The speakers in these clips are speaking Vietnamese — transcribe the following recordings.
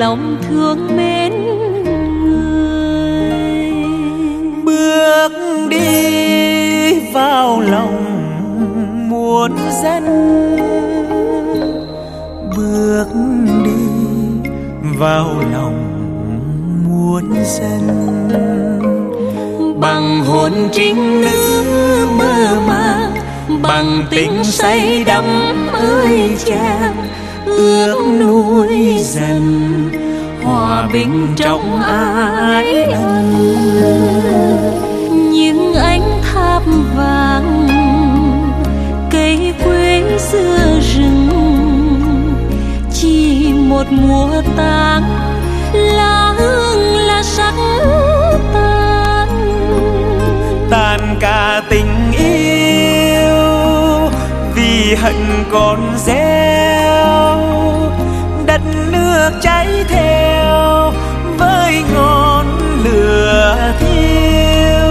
lòng thương mến người. Bước đi vào lòng muôn dân bước đi vào lòng muôn dân bằng hồn trinh nữ mơ màng bằng tình say đắm ơi chàng ước nguôi dần hòa bình trong ái ân những ánh tháp vàng, cây quế giữa rừng, chỉ một mùa tang lá hương là sắc tan tan cả tình yêu, vì hận còn rét được cháy theo với ngọn lửa thiêu.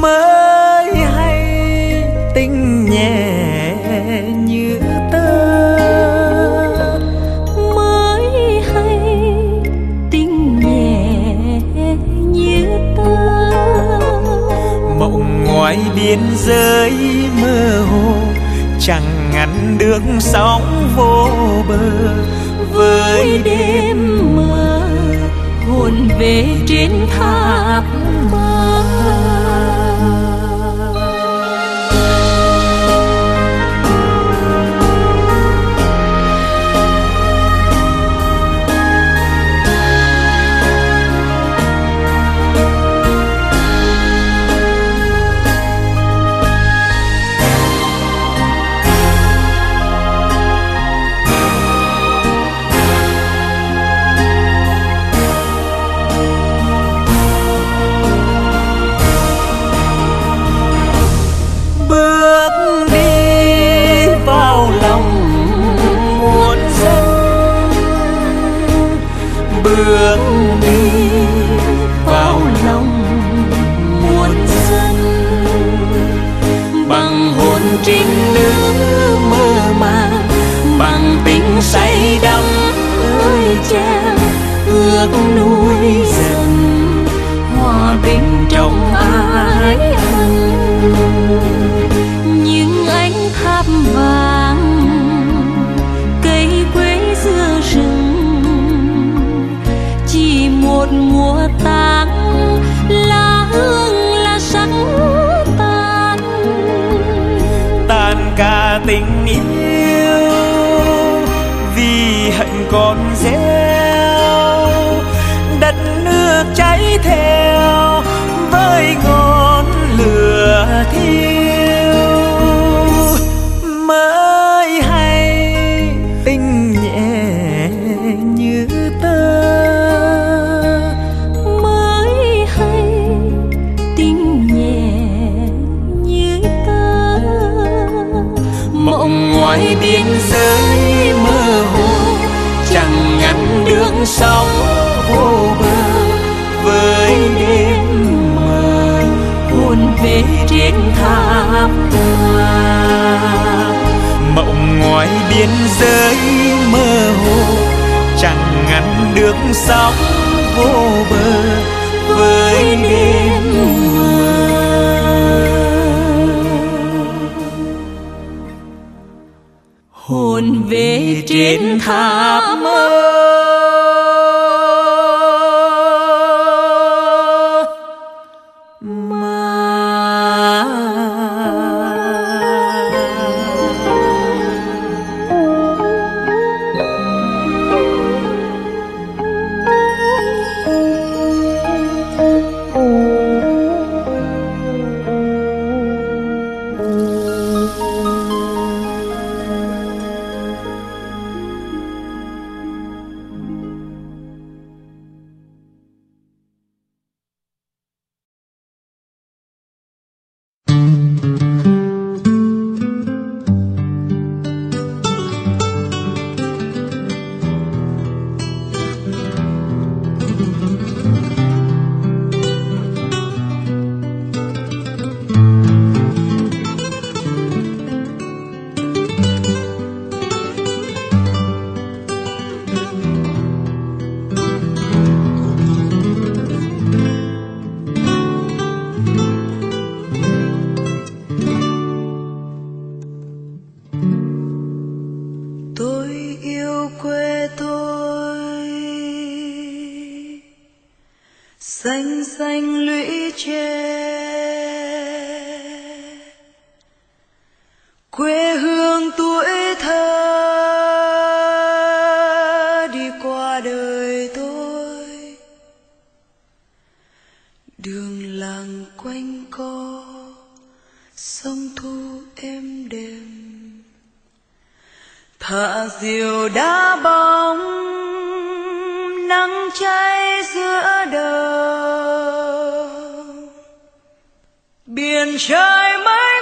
Mới hay tình nhẹ như tơ. Mới hay tình nhẹ như tơ. Mộng ngoài biên giới mơ hồ, chẳng ngăn được sóng vô bờ với đêm mơ hồn về trên tháp tình yêu. Vì hạnh còn dễ biên giới mơ hồ, chẳng ngăn được sóng vô bờ với đêm mưa. Hồn về trên tháp biển trời mây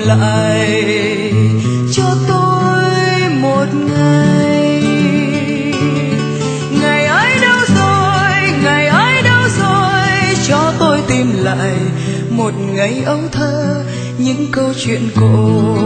lại. Cho tôi một ngày. Ngày ấy đâu rồi, ngày ấy đâu rồi. Cho tôi tìm lại một ngày ấu thơ, những câu chuyện cổ.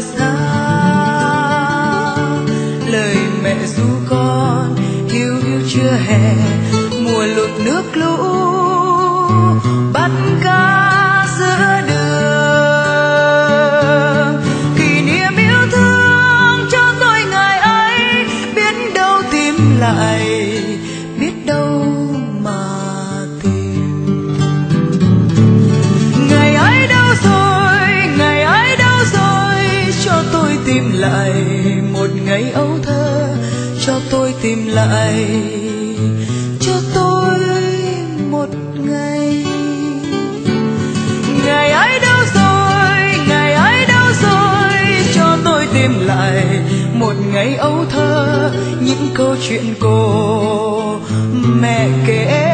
xa. Lời mẹ ru con hiu hiu chưa hè mùa lụt nước lũ thơ những câu chuyện cổ mẹ kể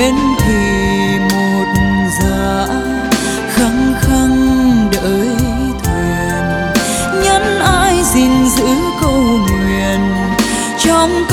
đến thì một dạ khăng khăng đợi thuyền. Nhắn ai gìn giữ câu nguyện trong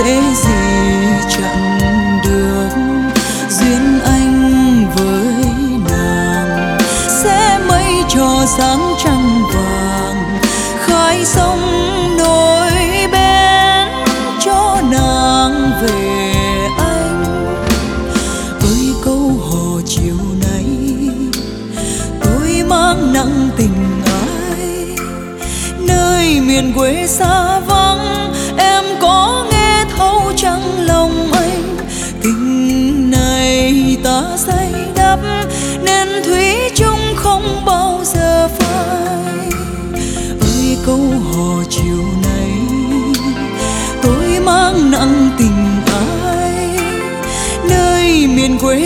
ausência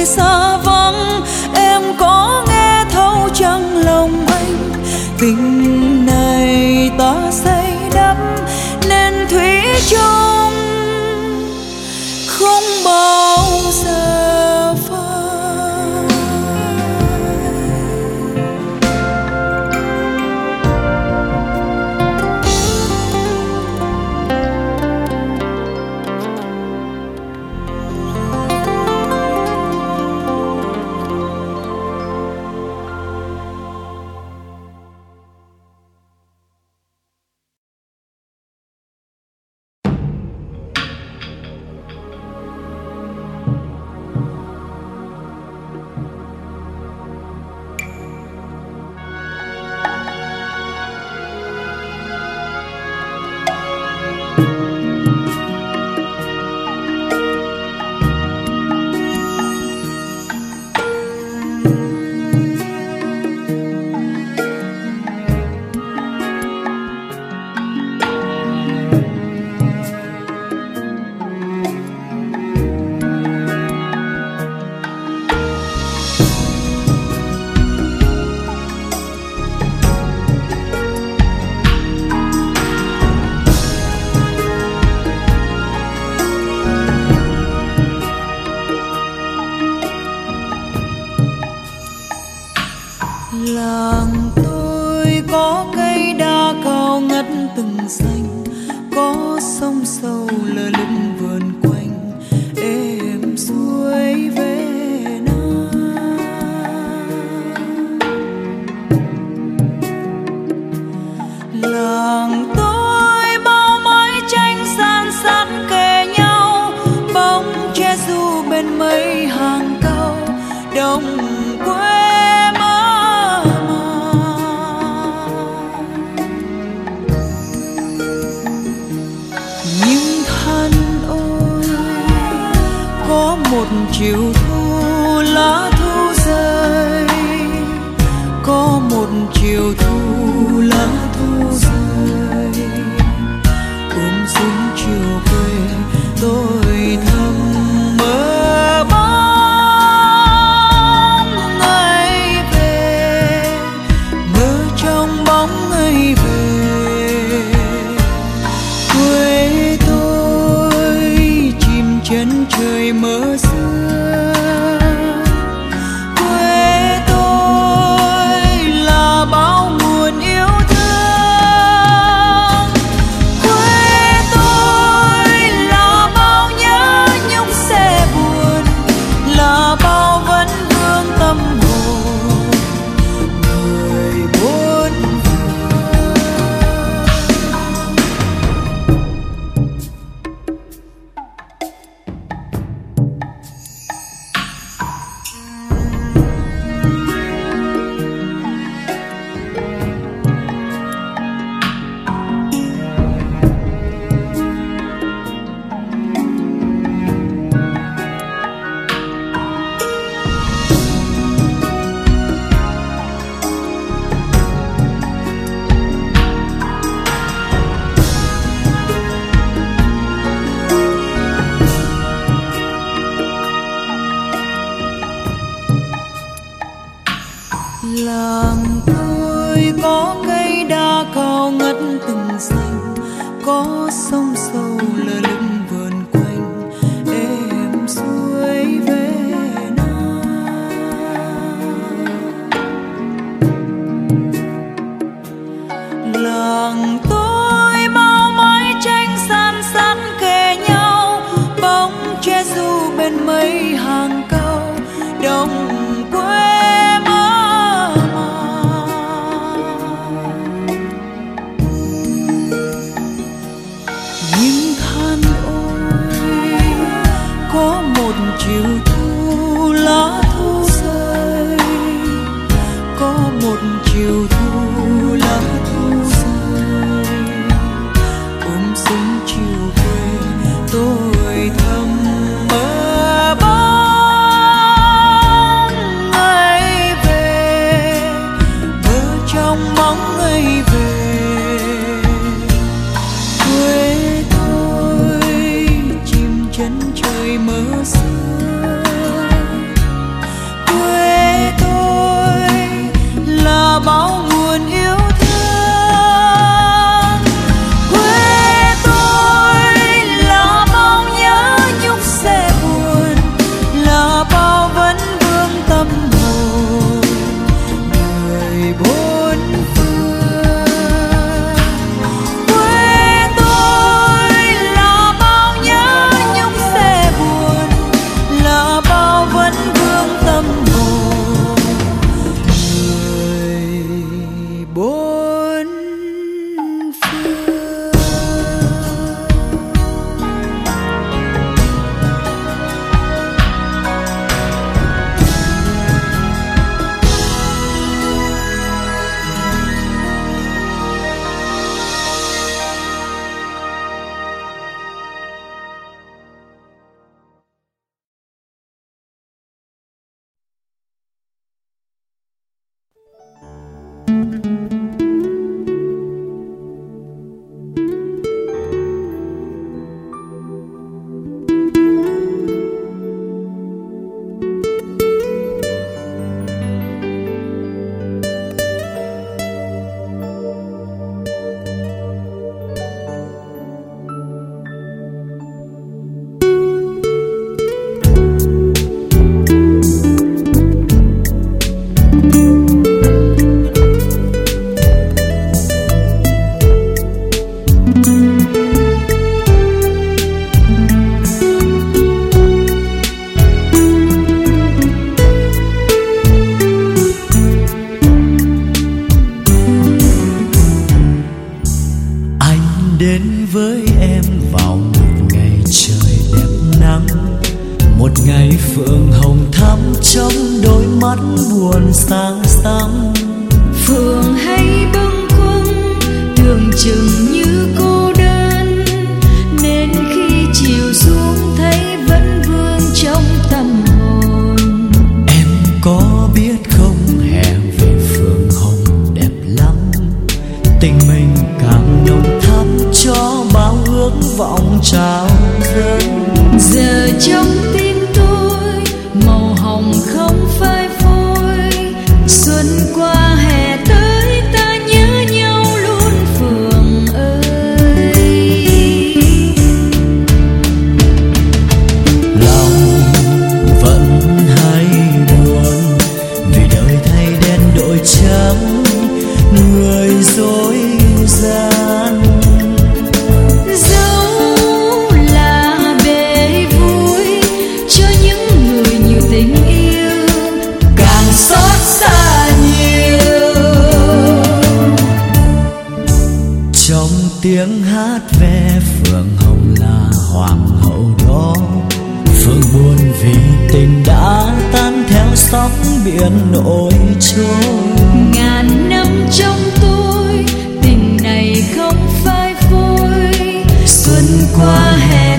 xa vắng em có nghe thấu chăng lòng anh tình một chiều thu lá vé phượng hồng là hoàng hậu đó. Phượng buồn vì tình đã tan theo sóng biển nổi trôi. Ngàn năm trong tôi, tình này không phai phôi. Xuân qua hè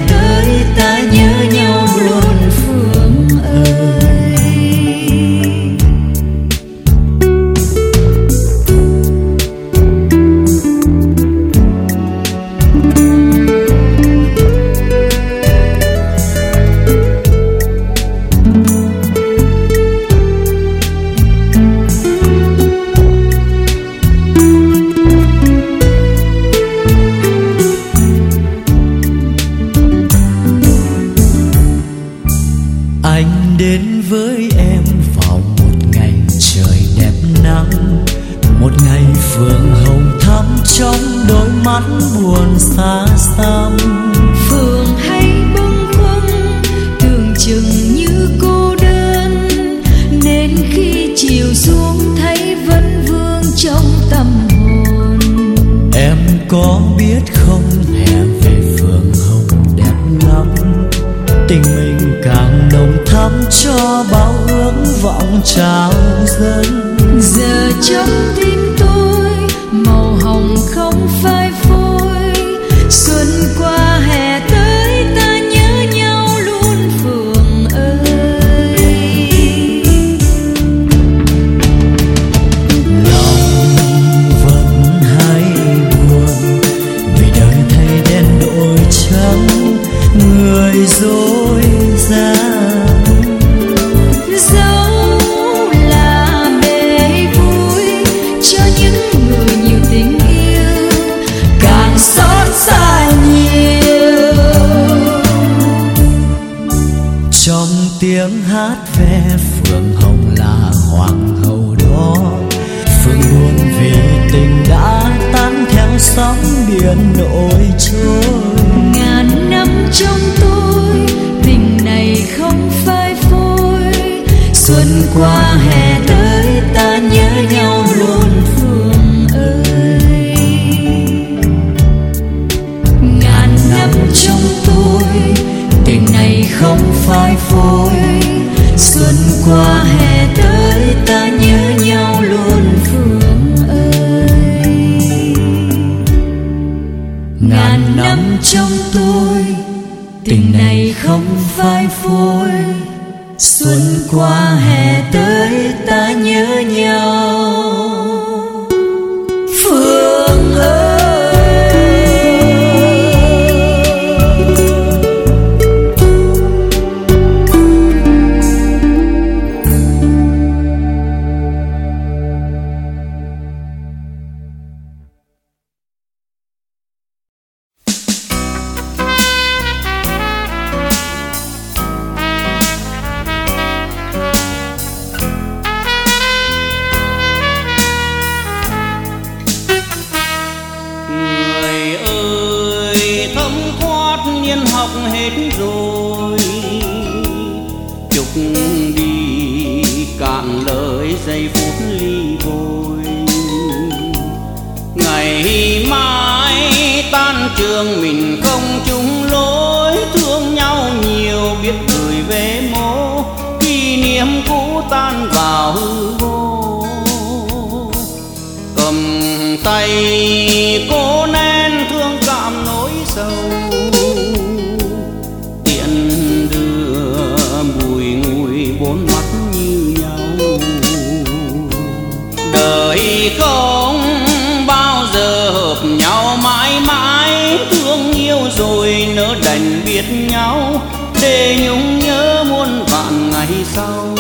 sau.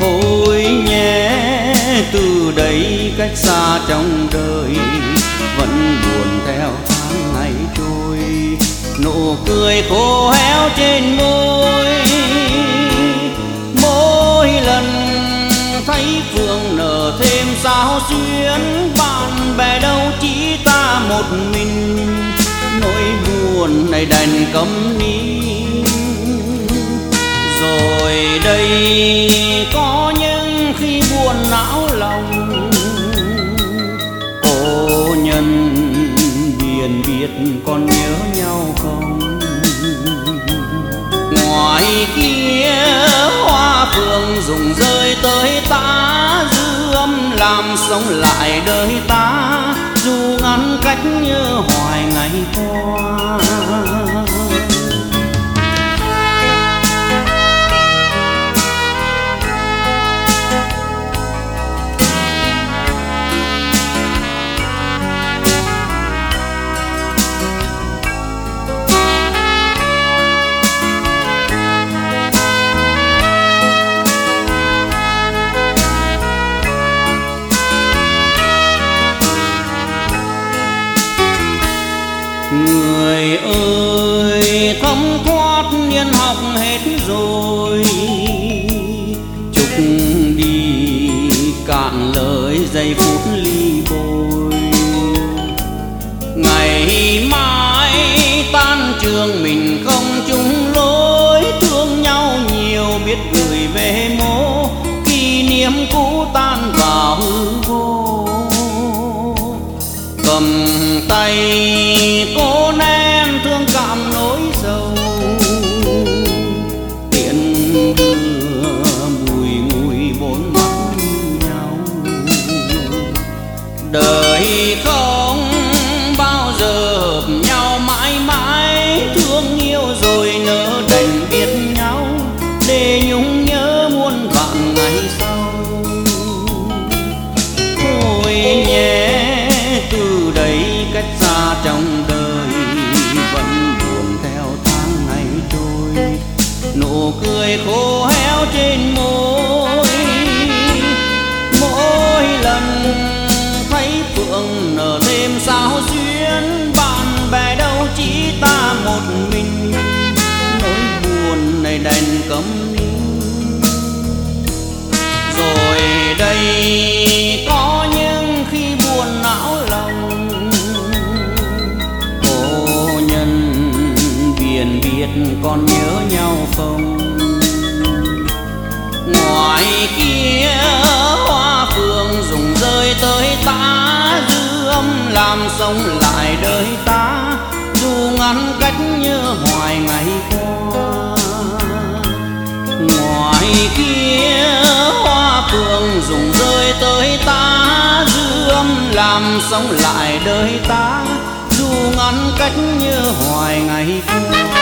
Thôi nhé từ đây cách xa trong đời, vẫn buồn theo tháng ngày trôi. Nụ cười khô héo trên môi, mỗi lần thấy phương nở thêm sao xuyến. Bạn bè đâu chỉ ta một mình, nỗi buồn này đành cấm nín đây có những khi buồn não lòng. Cô nhân biển biệt còn nhớ nhau không? Ngoài kia, hoa phượng rụng rơi tới ta, dư âm làm sống lại đời ta. Dù ngăn cách như hoài ngày qua còn nhớ nhau không? Ngoài kia, hoa phượng rụng rơi tới ta, dư âm làm sống lại đời ta. Dù ngăn cách như hoài ngày qua. Ngoài kia, hoa phượng rụng rơi tới ta, dư âm làm sống lại đời ta. Dù ngăn cách như hoài ngày qua.